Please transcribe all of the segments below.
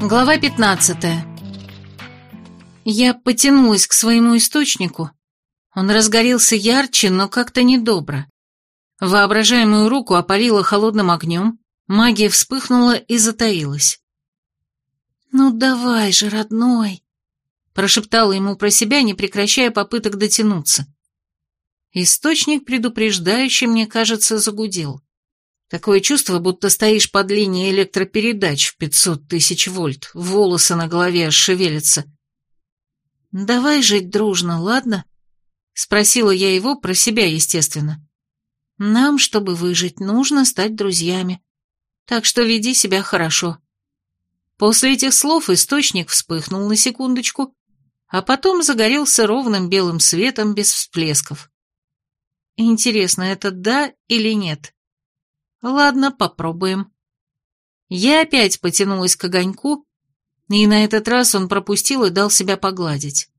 Глава 15 Я потянулась к своему источнику. Он разгорелся ярче, но как-то недобро. Воображаемую руку опалило холодным огнем, магия вспыхнула и затаилась. «Ну давай же, родной!» прошептала ему про себя, не прекращая попыток дотянуться. Источник предупреждающий, мне кажется, загудел. Такое чувство, будто стоишь под линией электропередач в пятьсот тысяч вольт, волосы на голове шевелятся. «Давай жить дружно, ладно?» — спросила я его, про себя, естественно. «Нам, чтобы выжить, нужно стать друзьями, так что веди себя хорошо». После этих слов источник вспыхнул на секундочку, а потом загорелся ровным белым светом без всплесков. Интересно, это да или нет? Ладно, попробуем. Я опять потянулась к огоньку, и на этот раз он пропустил и дал себя погладить.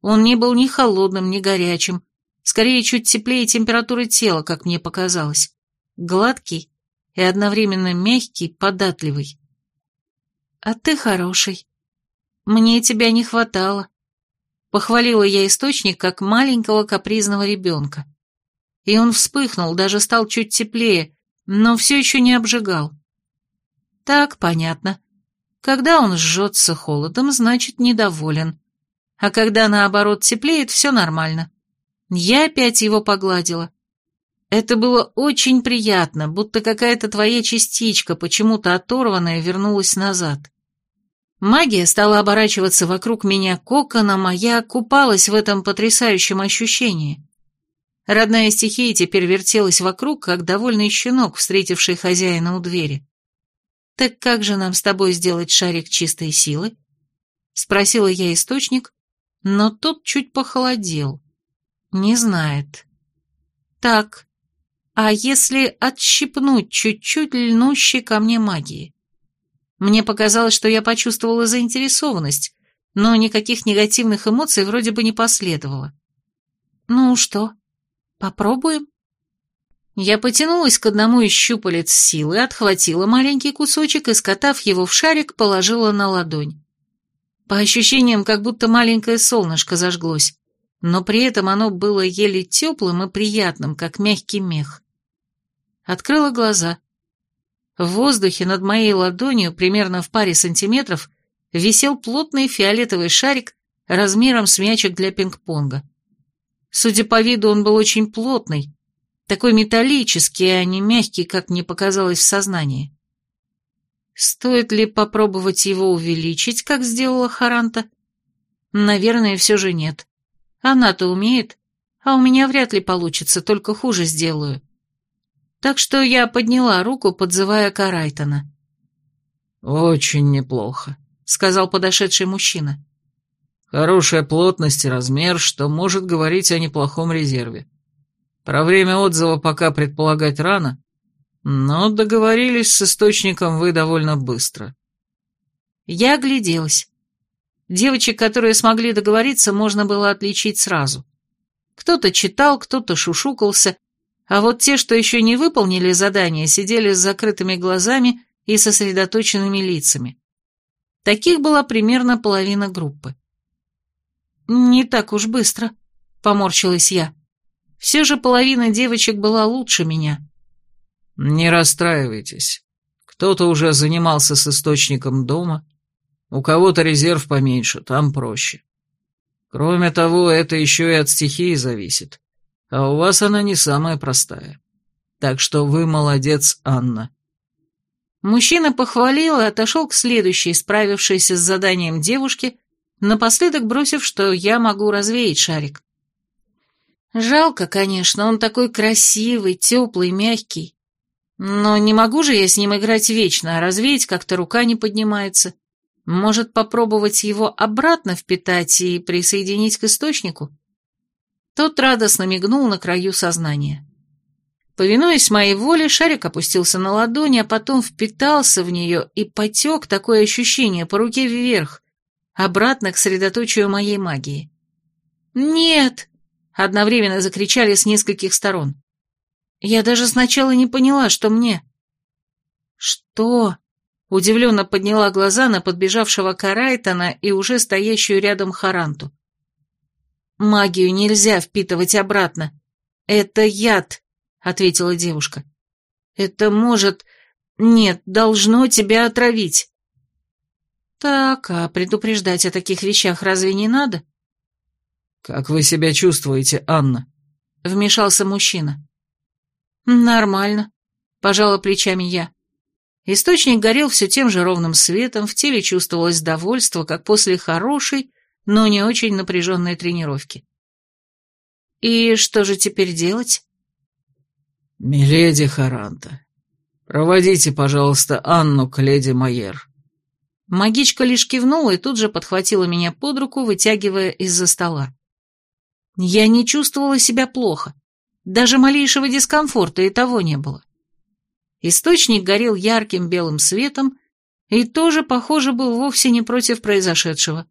Он не был ни холодным, ни горячим, скорее чуть теплее температуры тела, как мне показалось. Гладкий и одновременно мягкий, податливый. А ты хороший. Мне тебя не хватало. Похвалила я источник, как маленького капризного ребенка. И он вспыхнул, даже стал чуть теплее, но все еще не обжигал. Так, понятно. Когда он жжется холодом, значит, недоволен. А когда, наоборот, теплеет, все нормально. Я опять его погладила. Это было очень приятно, будто какая-то твоя частичка, почему-то оторванная, вернулась назад. Магия стала оборачиваться вокруг меня коконом, а я купалась в этом потрясающем ощущении. Родная стихия теперь вертелась вокруг, как довольный щенок, встретивший хозяина у двери. «Так как же нам с тобой сделать шарик чистой силы?» Спросила я источник, но тот чуть похолодел. Не знает. «Так, а если отщипнуть чуть-чуть льнущей ко мне магии?» Мне показалось, что я почувствовала заинтересованность, но никаких негативных эмоций вроде бы не последовало. «Ну что, попробуем?» Я потянулась к одному из щупалец силы, отхватила маленький кусочек и, скотав его в шарик, положила на ладонь. По ощущениям, как будто маленькое солнышко зажглось, но при этом оно было еле теплым и приятным, как мягкий мех. Открыла глаза. В воздухе над моей ладонью, примерно в паре сантиметров, висел плотный фиолетовый шарик размером с мячик для пинг-понга. Судя по виду, он был очень плотный, такой металлический, а не мягкий, как мне показалось в сознании. Стоит ли попробовать его увеличить, как сделала Харанта? Наверное, все же нет. Она-то умеет, а у меня вряд ли получится, только хуже сделаю. Так что я подняла руку, подзывая Карайтона. «Очень неплохо», — сказал подошедший мужчина. «Хорошая плотность и размер, что может говорить о неплохом резерве. Про время отзыва пока предполагать рано, но договорились с источником вы довольно быстро». Я огляделась. Девочек, которые смогли договориться, можно было отличить сразу. Кто-то читал, кто-то шушукался, а вот те, что еще не выполнили задание, сидели с закрытыми глазами и сосредоточенными лицами. Таких была примерно половина группы. «Не так уж быстро», — поморщилась я. «Все же половина девочек была лучше меня». «Не расстраивайтесь. Кто-то уже занимался с источником дома, у кого-то резерв поменьше, там проще. Кроме того, это еще и от стихии зависит а у вас она не самая простая. Так что вы молодец, Анна». Мужчина похвалил и отошел к следующей, справившейся с заданием девушке, напоследок бросив, что я могу развеять шарик. Жалко, конечно, он такой красивый, теплый, мягкий. Но не могу же я с ним играть вечно, а развеять как-то рука не поднимается. Может, попробовать его обратно впитать и присоединить к источнику? Тот радостно мигнул на краю сознания. Повинуясь моей воле, шарик опустился на ладони, а потом впитался в нее и потек такое ощущение по руке вверх, обратно к средоточию моей магии. «Нет!» — одновременно закричали с нескольких сторон. Я даже сначала не поняла, что мне. Что? Удивленно подняла глаза на подбежавшего Карайтона и уже стоящую рядом Харанту. «Магию нельзя впитывать обратно. Это яд», — ответила девушка. «Это может... Нет, должно тебя отравить». «Так, а предупреждать о таких вещах разве не надо?» «Как вы себя чувствуете, Анна?» — вмешался мужчина. «Нормально», — пожала плечами я. Источник горел все тем же ровным светом, в теле чувствовалось довольство, как после хорошей, но не очень напряженной тренировки. «И что же теперь делать?» «Миледи Харанта, проводите, пожалуйста, Анну к леди Майер». Магичка лишь кивнула и тут же подхватила меня под руку, вытягивая из-за стола. Я не чувствовала себя плохо. Даже малейшего дискомфорта и того не было. Источник горел ярким белым светом и тоже, похоже, был вовсе не против произошедшего.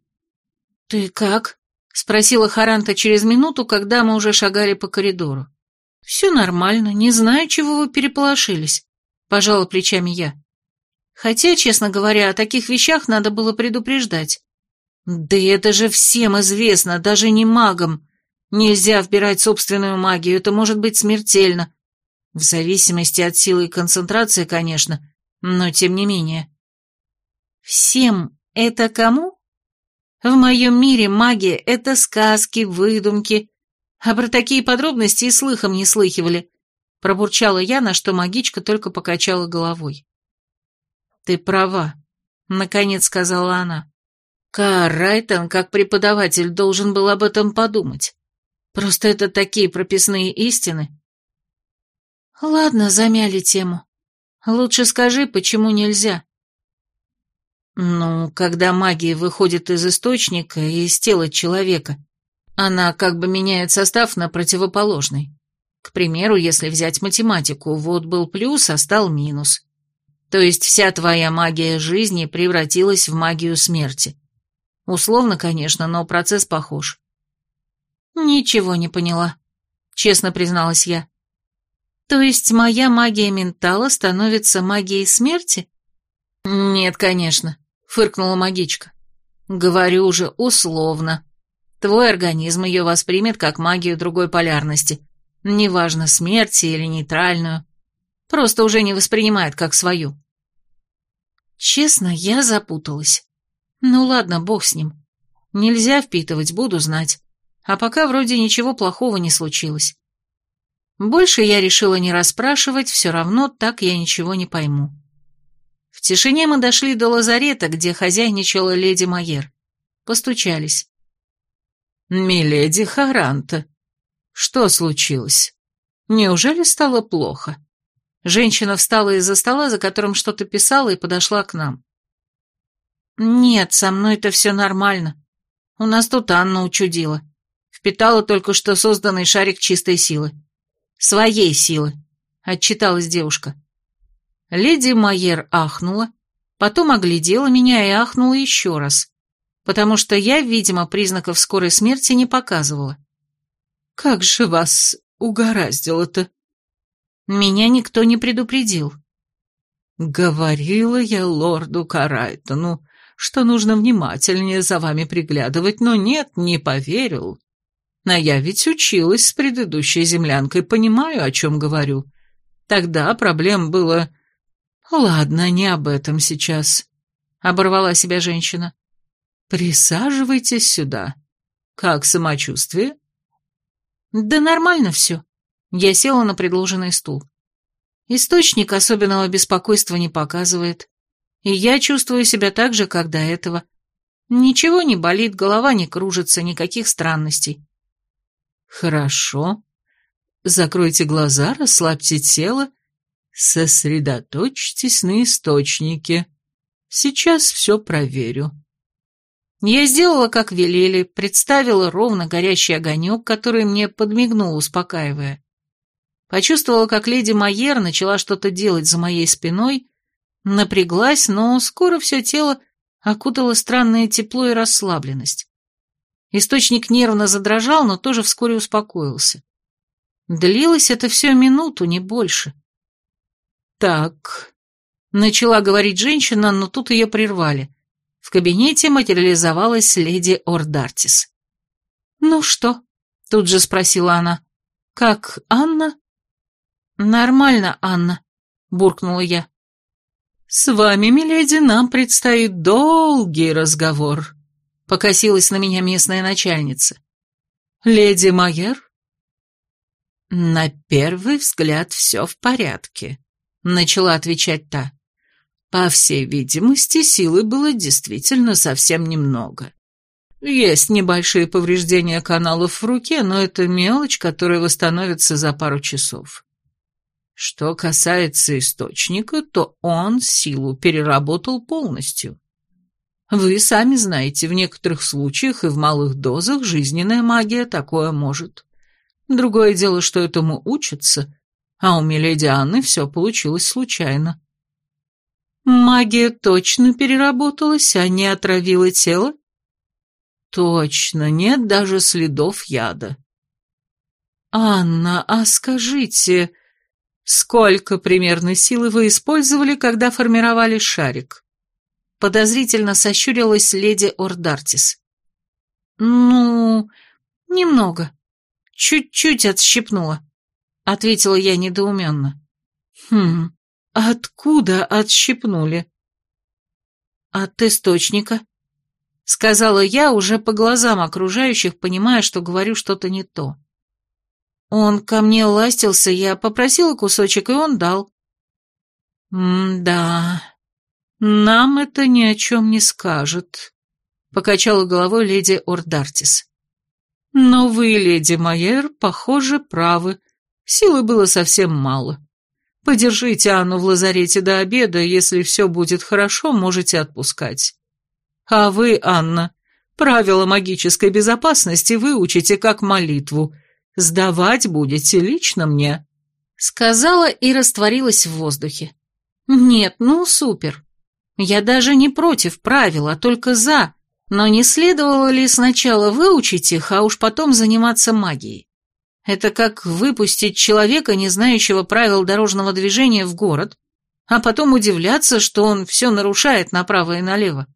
«Ты как?» — спросила Харанта через минуту, когда мы уже шагали по коридору. «Все нормально, не знаю, чего вы переполошились», — пожала плечами я. Хотя, честно говоря, о таких вещах надо было предупреждать. Да это же всем известно, даже не магам. Нельзя вбирать собственную магию, это может быть смертельно. В зависимости от силы и концентрации, конечно, но тем не менее. Всем это кому? В моем мире магия — это сказки, выдумки, а про такие подробности и слыхом не слыхивали. Пробурчала я, на что магичка только покачала головой. «Ты права», — наконец сказала она. Каар Райтон, как преподаватель, должен был об этом подумать. Просто это такие прописные истины, Ладно, замяли тему. Лучше скажи, почему нельзя? Ну, когда магия выходит из источника и из тела человека, она как бы меняет состав на противоположный. К примеру, если взять математику, вот был плюс, а стал минус. То есть вся твоя магия жизни превратилась в магию смерти. Условно, конечно, но процесс похож. Ничего не поняла, честно призналась я. То есть моя магия ментала становится магией смерти? Нет, конечно, фыркнула магичка. Говорю уже условно. Твой организм ее воспримет как магию другой полярности. Неважно, смерти или нейтральную. Просто уже не воспринимает как свою. Честно, я запуталась. Ну ладно, бог с ним. Нельзя впитывать, буду знать. А пока вроде ничего плохого не случилось. Больше я решила не расспрашивать, все равно так я ничего не пойму. В тишине мы дошли до лазарета, где хозяйничала леди Майер. Постучались. «Миледи Харанта, что случилось? Неужели стало плохо?» Женщина встала из-за стола, за которым что-то писала, и подошла к нам. «Нет, со мной-то все нормально. У нас тут Анна учудила. Впитала только что созданный шарик чистой силы. «Своей силы», — отчиталась девушка. Леди Майер ахнула, потом оглядела меня и ахнула еще раз, потому что я, видимо, признаков скорой смерти не показывала. «Как же вас угораздило-то?» Меня никто не предупредил. «Говорила я лорду Карайтону, что нужно внимательнее за вами приглядывать, но нет, не поверил. А я ведь училась с предыдущей землянкой, понимаю, о чем говорю. Тогда проблем было... Ладно, не об этом сейчас. Оборвала себя женщина. Присаживайтесь сюда. Как самочувствие? Да нормально все. Я села на предложенный стул. Источник особенного беспокойства не показывает. И я чувствую себя так же, как до этого. Ничего не болит, голова не кружится, никаких странностей. Хорошо. Закройте глаза, расслабьте тело, сосредоточьтесь на источнике. Сейчас все проверю. Я сделала, как велели, представила ровно горящий огонек, который мне подмигнул, успокаивая. Почувствовала, как леди Майер начала что-то делать за моей спиной, напряглась, но скоро все тело окутало странное тепло и расслабленность. Источник нервно задрожал, но тоже вскоре успокоился. Длилось это все минуту, не больше. «Так», — начала говорить женщина, но тут ее прервали. В кабинете материализовалась леди Ордартис. «Ну что?» — тут же спросила она. «Как Анна?» «Нормально, Анна», — буркнула я. «С вами, миледи, нам предстоит долгий разговор», — покосилась на меня местная начальница. «Леди Майер?» «На первый взгляд все в порядке», — начала отвечать та. По всей видимости, силы было действительно совсем немного. Есть небольшие повреждения каналов в руке, но это мелочь, которая восстановится за пару часов. Что касается источника, то он силу переработал полностью. Вы сами знаете, в некоторых случаях и в малых дозах жизненная магия такое может. Другое дело, что этому учатся, а у Миледи Анны все получилось случайно. Магия точно переработалась, а не отравила тело? Точно, нет даже следов яда. Анна, а скажите, сколько примерно силы вы использовали, когда формировали шарик? Подозрительно сощурилась леди Ордартис. Ну, немного. Чуть-чуть отщипнула, ответила я недоуменно. Хм, Откуда отщипнули? От источника, сказала я уже по глазам окружающих, понимая, что говорю что-то не то. Он ко мне ластился, я попросила кусочек, и он дал. «М-да, нам это ни о чем не скажет», — покачала головой леди Ордартис. «Но вы, леди Майер, похоже, правы. Силы было совсем мало. Подержите Анну в лазарете до обеда, если все будет хорошо, можете отпускать. А вы, Анна, правила магической безопасности выучите как молитву. Сдавать будете лично мне». Сказала и растворилась в воздухе. «Нет, ну супер. Я даже не против правил, а только за. Но не следовало ли сначала выучить их, а уж потом заниматься магией? Это как выпустить человека, не знающего правил дорожного движения, в город, а потом удивляться, что он все нарушает направо и налево.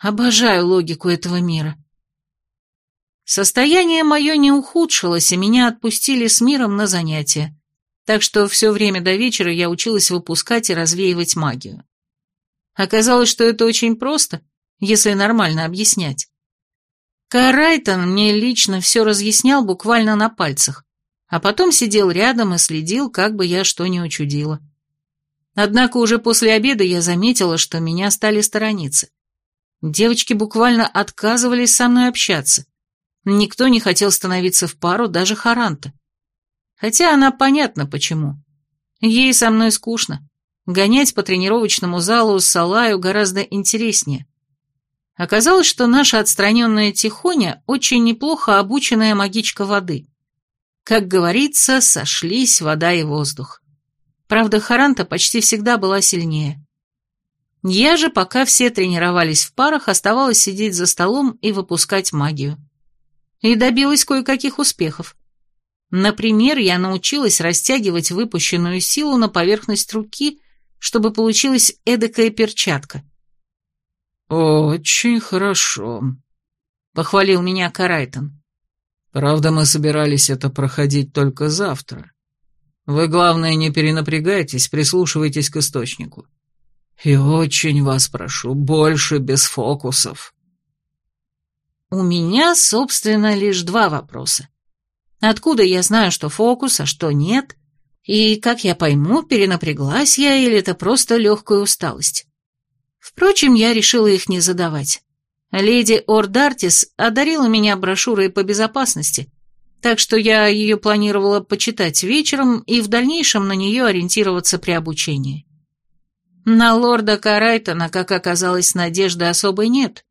Обожаю логику этого мира. Состояние мое не ухудшилось, и меня отпустили с миром на занятия, так что все время до вечера я училась выпускать и развеивать магию. Оказалось, что это очень просто, если нормально объяснять. Карайтон мне лично все разъяснял буквально на пальцах, а потом сидел рядом и следил, как бы я что ни учудила. Однако уже после обеда я заметила, что меня стали сторониться. Девочки буквально отказывались со мной общаться. Никто не хотел становиться в пару, даже Харанта. Хотя она понятна почему. Ей со мной скучно. Гонять по тренировочному залу с Салаю гораздо интереснее. Оказалось, что наша отстраненная Тихоня очень неплохо обученная магичка воды. Как говорится, сошлись вода и воздух. Правда, Харанта почти всегда была сильнее. Я же, пока все тренировались в парах, оставалась сидеть за столом и выпускать магию. И добилась кое-каких успехов. Например, я научилась растягивать выпущенную силу на поверхность руки, чтобы получилась эдакая перчатка – «Очень хорошо», — похвалил меня Карайтон. «Правда, мы собирались это проходить только завтра. Вы, главное, не перенапрягайтесь, прислушивайтесь к источнику. И очень вас прошу, больше без фокусов». У меня, собственно, лишь два вопроса. Откуда я знаю, что фокус, а что нет? И как я пойму, перенапряглась я или это просто легкая усталость? Впрочем, я решила их не задавать. Леди Ордартис одарила меня брошюрой по безопасности, так что я ее планировала почитать вечером и в дальнейшем на нее ориентироваться при обучении. На лорда Карайтона, как оказалось, надежды особой нет.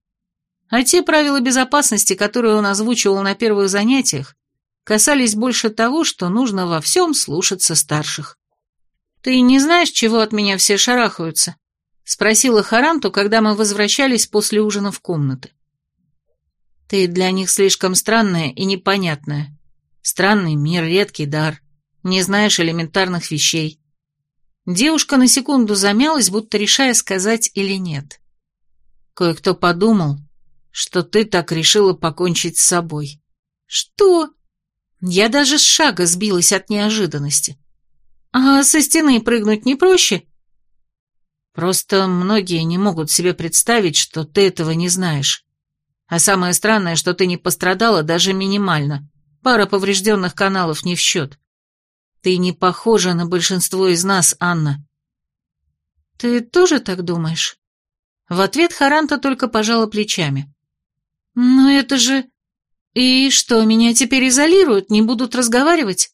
А те правила безопасности, которые он озвучивал на первых занятиях, касались больше того, что нужно во всем слушаться старших. «Ты не знаешь, чего от меня все шарахаются?» Спросила Харанту, когда мы возвращались после ужина в комнаты. «Ты для них слишком странная и непонятная», — Странный мир, редкий дар. Не знаешь элементарных вещей. Девушка на секунду замялась, будто решая, сказать или нет. Кое-кто подумал, что ты так решила покончить с собой. Что? Я даже с шага сбилась от неожиданности. А со стены прыгнуть не проще? Просто многие не могут себе представить, что ты этого не знаешь. А самое странное, что ты не пострадала даже минимально. Пара поврежденных каналов не в счет. Ты не похожа на большинство из нас, Анна. Ты тоже так думаешь? В ответ Харанта только пожала плечами. Но это же... И что, меня теперь изолируют, не будут разговаривать?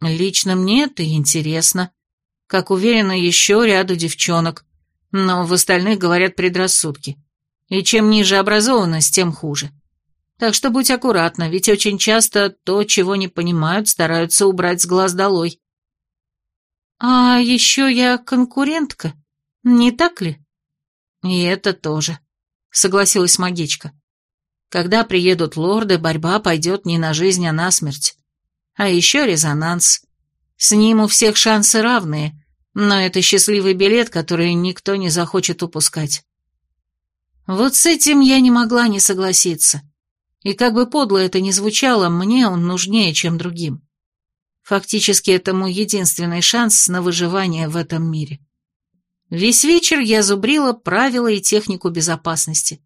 Лично мне это интересно. Как уверена, еще ряду девчонок. Но в остальных говорят предрассудки. И чем ниже образованность, тем хуже. Так что будь аккуратна, ведь очень часто то, чего не понимают, стараются убрать с глаз долой. А еще я конкурентка, не так ли? И это тоже, согласилась магичка. Когда приедут лорды, борьба пойдет не на жизнь, а на смерть. А еще резонанс. С ним у всех шансы равные, но это счастливый билет, который никто не захочет упускать. Вот с этим я не могла не согласиться. И как бы подло это ни звучало, мне он нужнее, чем другим. Фактически это мой единственный шанс на выживание в этом мире. Весь вечер я зубрила правила и технику безопасности.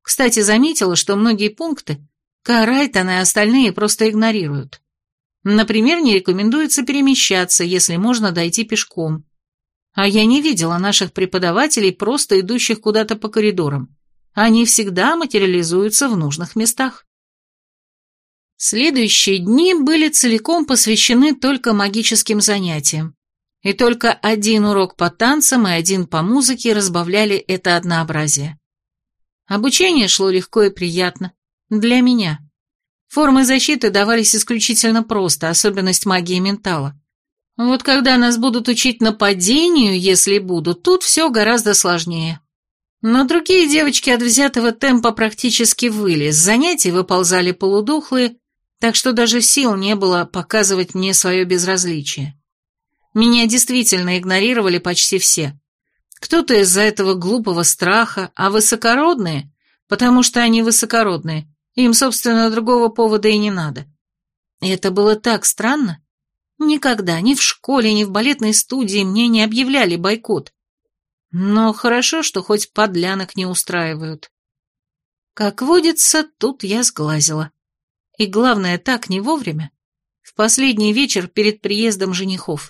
Кстати, заметила, что многие пункты Карайтон и остальные просто игнорируют. Например, не рекомендуется перемещаться, если можно дойти пешком. А я не видела наших преподавателей, просто идущих куда-то по коридорам. Они всегда материализуются в нужных местах. Следующие дни были целиком посвящены только магическим занятиям. И только один урок по танцам и один по музыке разбавляли это однообразие. Обучение шло легко и приятно. Для меня. Формы защиты давались исключительно просто, особенность магии ментала. Вот когда нас будут учить нападению, если будут, тут все гораздо сложнее. Но другие девочки от взятого темпа практически выли, с занятий выползали полудухлые, так что даже сил не было показывать мне свое безразличие. Меня действительно игнорировали почти все. Кто-то из-за этого глупого страха, а высокородные, потому что они высокородные, им, собственно, другого повода и не надо. И это было так странно. Никогда ни в школе, ни в балетной студии мне не объявляли бойкот. Но хорошо, что хоть подлянок не устраивают. Как водится, тут я сглазила. И главное, так не вовремя. В последний вечер перед приездом женихов.